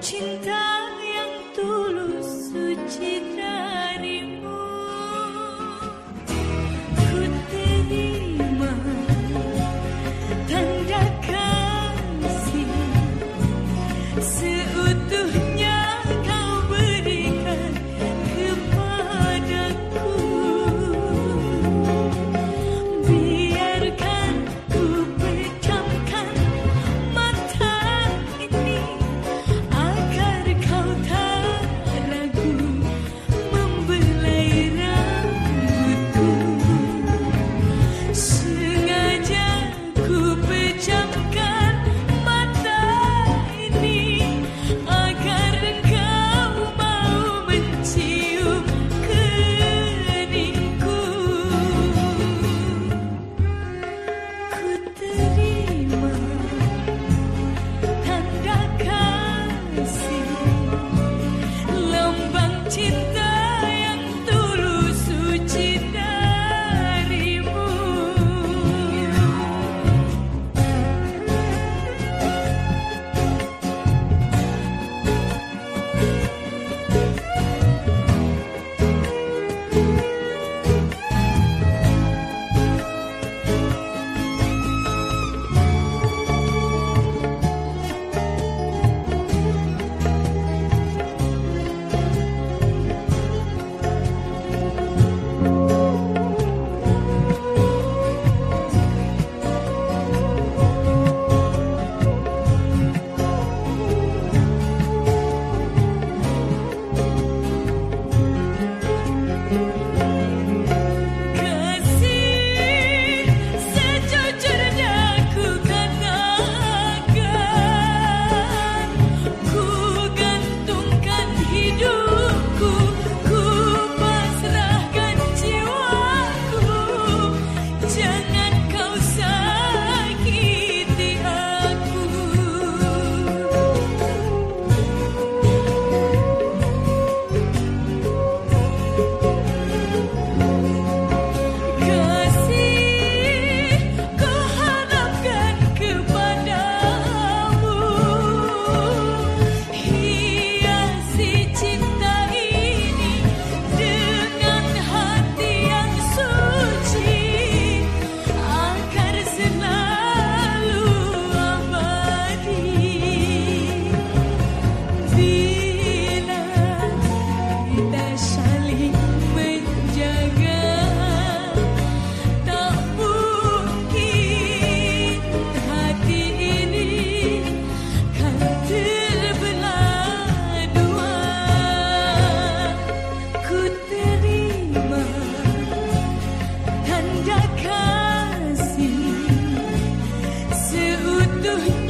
情的 You. do